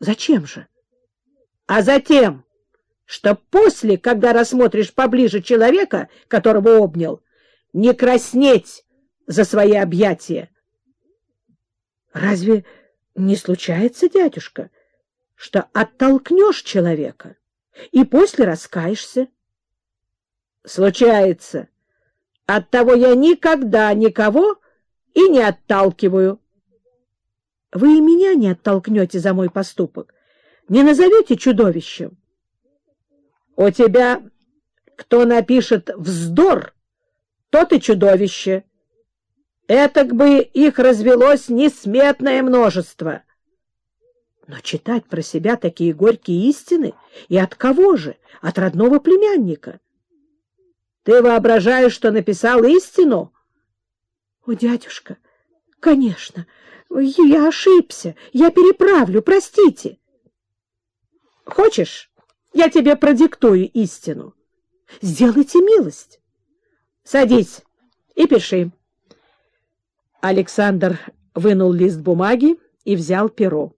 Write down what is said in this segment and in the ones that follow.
Зачем же? А затем, что после, когда рассмотришь поближе человека, которого обнял, не краснеть за свои объятия. Разве не случается, дядюшка, что оттолкнешь человека и после раскаешься? Случается. Оттого я никогда никого и не отталкиваю. Вы и меня не оттолкнете за мой поступок, не назовете чудовищем. У тебя кто напишет «вздор», тот и чудовище. Этак бы их развелось несметное множество. Но читать про себя такие горькие истины и от кого же? От родного племянника. Ты воображаешь, что написал истину? О, дядюшка, конечно, я ошибся, я переправлю, простите. Хочешь, я тебе продиктую истину? Сделайте милость. Садись и пиши. Александр вынул лист бумаги и взял перо.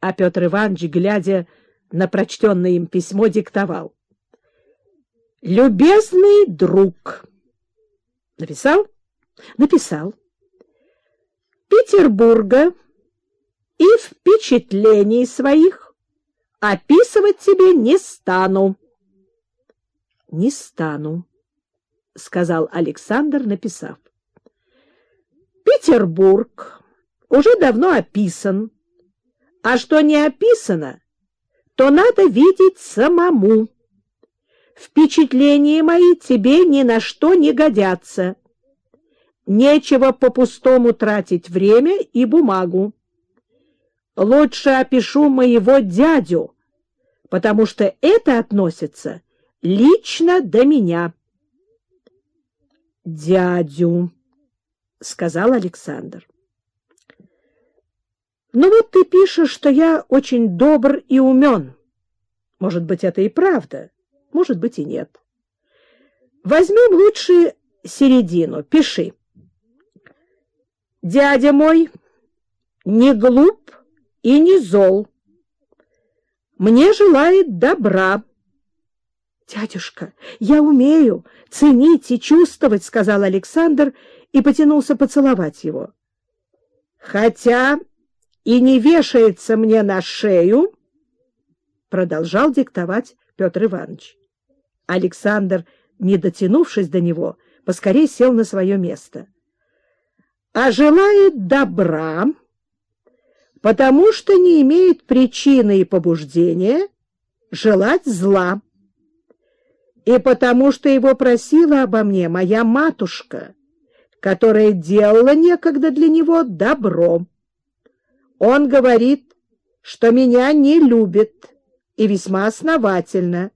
А Петр Иванович, глядя на прочтенное им письмо, диктовал. «Любезный друг!» Написал? Написал. Петербурга и впечатлений своих описывать тебе не стану. — Не стану, — сказал Александр, написав. Петербург уже давно описан, а что не описано, то надо видеть самому. Впечатления мои тебе ни на что не годятся. Нечего по-пустому тратить время и бумагу. Лучше опишу моего дядю, потому что это относится лично до меня. Дядю. — сказал Александр. — Ну вот ты пишешь, что я очень добр и умен. Может быть, это и правда, может быть, и нет. Возьмем лучше середину, пиши. Дядя мой не глуп и не зол. Мне желает добра. — Дядюшка, я умею ценить и чувствовать, — сказал Александр, — и потянулся поцеловать его. «Хотя и не вешается мне на шею», — продолжал диктовать Петр Иванович. Александр, не дотянувшись до него, поскорей сел на свое место. «А желает добра, потому что не имеет причины и побуждения желать зла, и потому что его просила обо мне моя матушка» которое делала некогда для него добро. Он говорит, что меня не любит, и весьма основательно.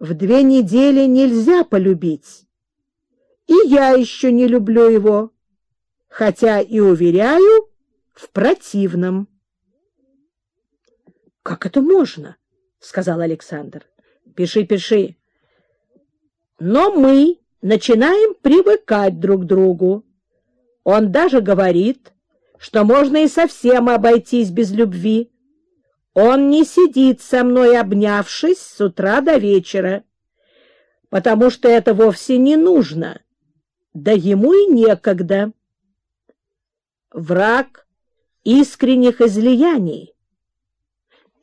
В две недели нельзя полюбить. И я еще не люблю его, хотя и уверяю в противном. — Как это можно? — сказал Александр. — Пиши, пиши. Но мы начинаем привыкать друг к другу. Он даже говорит, что можно и совсем обойтись без любви. Он не сидит со мной, обнявшись с утра до вечера, потому что это вовсе не нужно, да ему и некогда. Враг искренних излияний.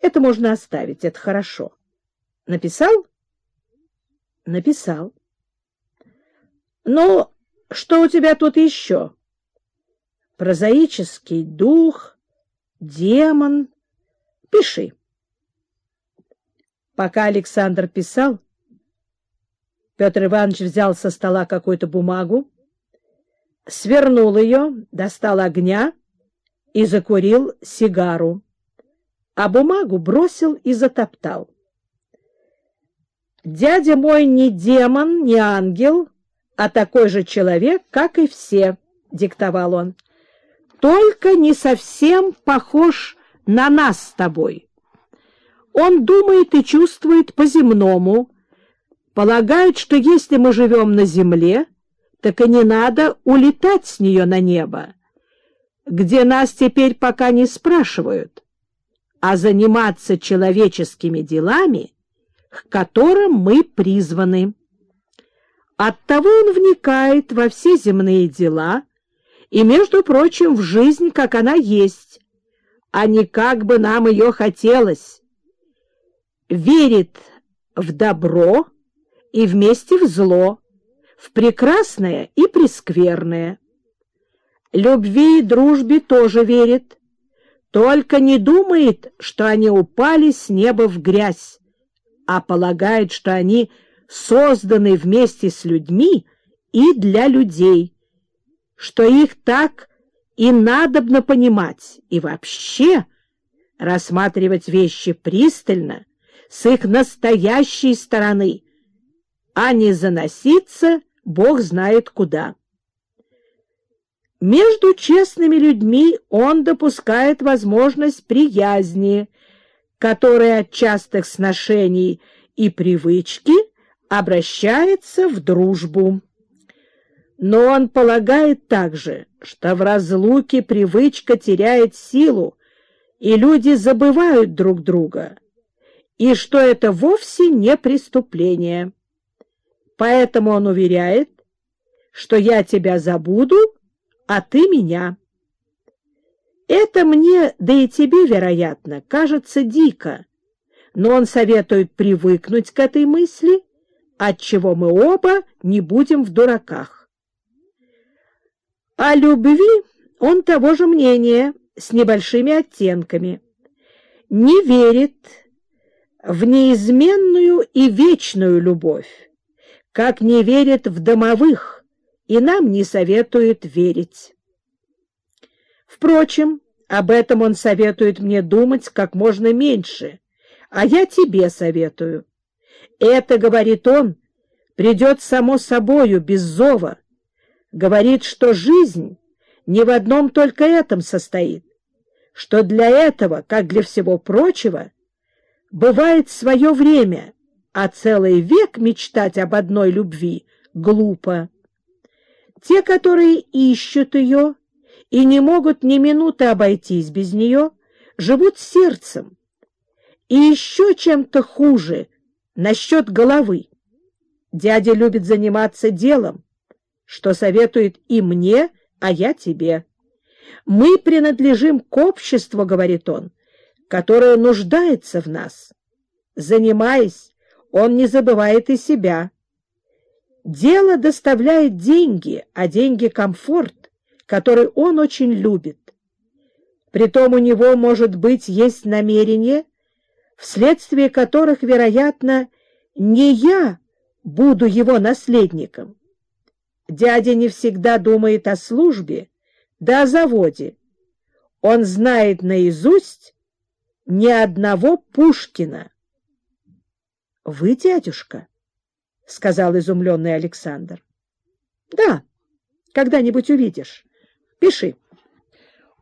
Это можно оставить, это хорошо. Написал? Написал. Ну, что у тебя тут еще? Прозаический дух, демон. Пиши. Пока Александр писал, Петр Иванович взял со стола какую-то бумагу, свернул ее, достал огня и закурил сигару, а бумагу бросил и затоптал. Дядя мой не демон, не ангел, а такой же человек, как и все, — диктовал он. Только не совсем похож на нас с тобой. Он думает и чувствует по-земному, полагает, что если мы живем на земле, так и не надо улетать с нее на небо, где нас теперь пока не спрашивают. а заниматься человеческими делами, к которым мы призваны. Оттого он вникает во все земные дела и, между прочим, в жизнь, как она есть, а не как бы нам ее хотелось. Верит в добро и вместе в зло, в прекрасное и прескверное. Любви и дружбе тоже верит, только не думает, что они упали с неба в грязь, а полагает, что они созданы вместе с людьми и для людей, что их так и надобно понимать и вообще рассматривать вещи пристально с их настоящей стороны, а не заноситься Бог знает куда. Между честными людьми он допускает возможность приязни, которая от частых сношений и привычки обращается в дружбу. Но он полагает также, что в разлуке привычка теряет силу, и люди забывают друг друга, и что это вовсе не преступление. Поэтому он уверяет, что я тебя забуду, а ты меня. Это мне, да и тебе, вероятно, кажется дико, но он советует привыкнуть к этой мысли, отчего мы оба не будем в дураках. О любви он того же мнения, с небольшими оттенками. Не верит в неизменную и вечную любовь, как не верит в домовых, и нам не советует верить. Впрочем, об этом он советует мне думать как можно меньше, а я тебе советую. Это, говорит он, придет само собою, без зова. Говорит, что жизнь не в одном только этом состоит, что для этого, как для всего прочего, бывает свое время, а целый век мечтать об одной любви глупо. Те, которые ищут ее и не могут ни минуты обойтись без нее, живут сердцем. И еще чем-то хуже насчет головы. Дядя любит заниматься делом, что советует и мне, а я тебе. Мы принадлежим к обществу, говорит он, которое нуждается в нас. Занимаясь, он не забывает и себя. Дело доставляет деньги, а деньги — комфорт, который он очень любит. Притом у него, может быть, есть намерение, вследствие которых, вероятно, не я буду его наследником. Дядя не всегда думает о службе, да о заводе. Он знает наизусть ни одного Пушкина. — Вы, дядюшка? —— сказал изумленный Александр. — Да, когда-нибудь увидишь. Пиши.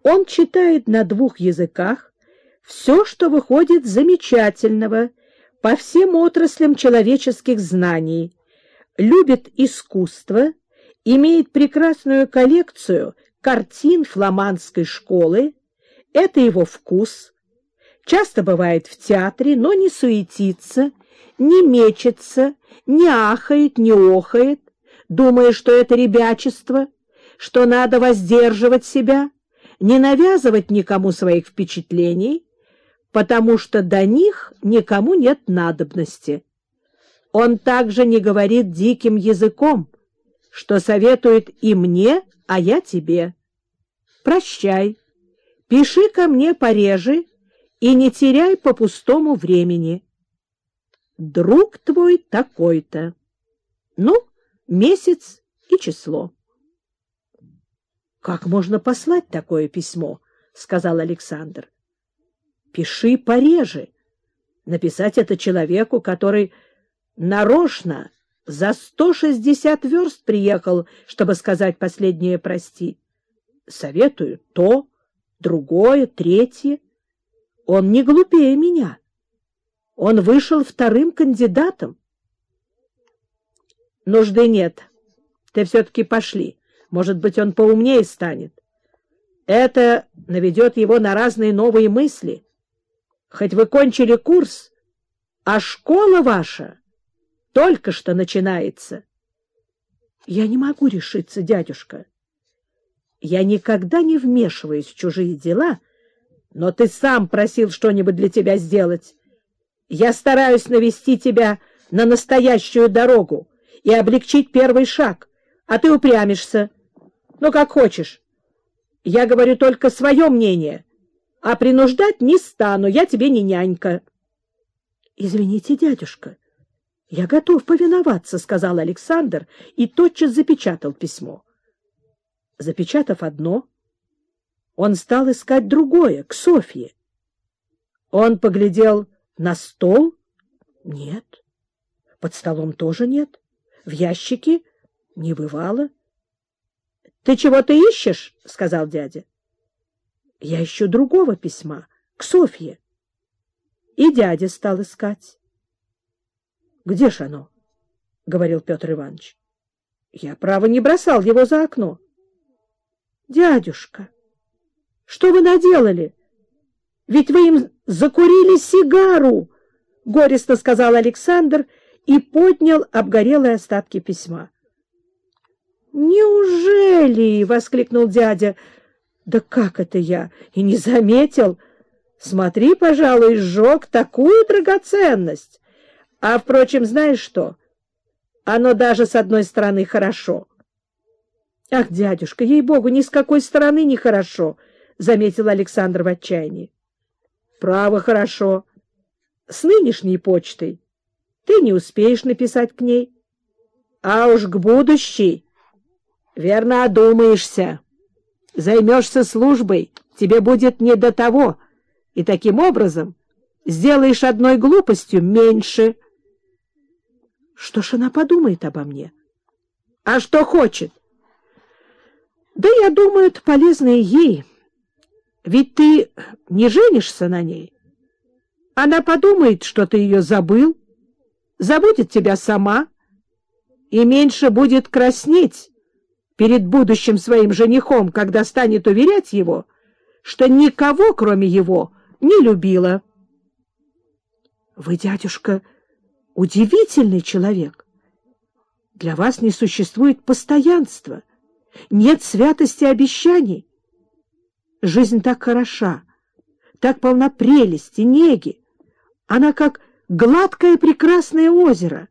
Он читает на двух языках все, что выходит замечательного по всем отраслям человеческих знаний, любит искусство, имеет прекрасную коллекцию картин фламандской школы, это его вкус, часто бывает в театре, но не суетится, не мечется, не ахает, не охает, думая, что это ребячество, что надо воздерживать себя, не навязывать никому своих впечатлений, потому что до них никому нет надобности. Он также не говорит диким языком, что советует и мне, а я тебе. Прощай, пиши ко мне пореже и не теряй по-пустому времени друг твой такой-то. Ну, месяц и число. — Как можно послать такое письмо? — сказал Александр. — Пиши пореже. Написать это человеку, который нарочно за сто шестьдесят верст приехал, чтобы сказать последнее «прости». Советую то, другое, третье. Он не глупее меня. Он вышел вторым кандидатом. Нужды нет. Ты все-таки пошли. Может быть, он поумнее станет. Это наведет его на разные новые мысли. Хоть вы кончили курс, а школа ваша только что начинается. Я не могу решиться, дядюшка. Я никогда не вмешиваюсь в чужие дела, но ты сам просил что-нибудь для тебя сделать. Я стараюсь навести тебя на настоящую дорогу и облегчить первый шаг, а ты упрямишься. Ну, как хочешь. Я говорю только свое мнение, а принуждать не стану, я тебе не нянька. — Извините, дядюшка, я готов повиноваться, — сказал Александр и тотчас запечатал письмо. Запечатав одно, он стал искать другое, к Софье. Он поглядел на стол. Нет. Под столом тоже нет. В ящике не бывало. — Ты чего-то ищешь? — сказал дядя. — Я ищу другого письма, к Софье. И дядя стал искать. — Где ж оно? — говорил Петр Иванович. — Я, право, не бросал его за окно. — Дядюшка, что вы наделали? Ведь вы им закурили сигару! — горестно сказал Александр и поднял обгорелые остатки письма. «Неужели?» — воскликнул дядя. «Да как это я? И не заметил. Смотри, пожалуй, сжег такую драгоценность. А, впрочем, знаешь что? Оно даже с одной стороны хорошо». «Ах, дядюшка, ей-богу, ни с какой стороны не хорошо», — заметил Александр в отчаянии. «Право, хорошо. С нынешней почтой ты не успеешь написать к ней. А уж к будущей...» Верно одумаешься. Займешься службой, тебе будет не до того, и таким образом сделаешь одной глупостью меньше. Что ж она подумает обо мне? А что хочет? Да, я думаю, это полезно и ей. Ведь ты не женишься на ней. Она подумает, что ты ее забыл, забудет тебя сама и меньше будет краснеть, перед будущим своим женихом, когда станет уверять его, что никого, кроме его, не любила. — Вы, дядюшка, удивительный человек. Для вас не существует постоянства, нет святости обещаний. Жизнь так хороша, так полна прелести, неги. Она как гладкое прекрасное озеро.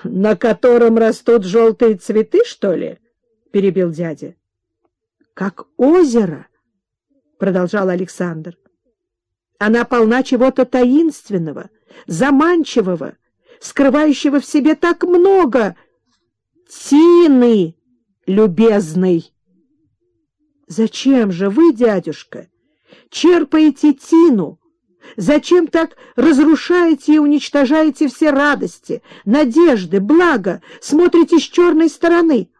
— На котором растут желтые цветы, что ли? — перебил дядя. — Как озеро, — продолжал Александр. Она полна чего-то таинственного, заманчивого, скрывающего в себе так много тины, любезный. Зачем же вы, дядюшка, черпаете тину, Зачем так разрушаете и уничтожаете все радости, надежды, блага, смотрите с черной стороны?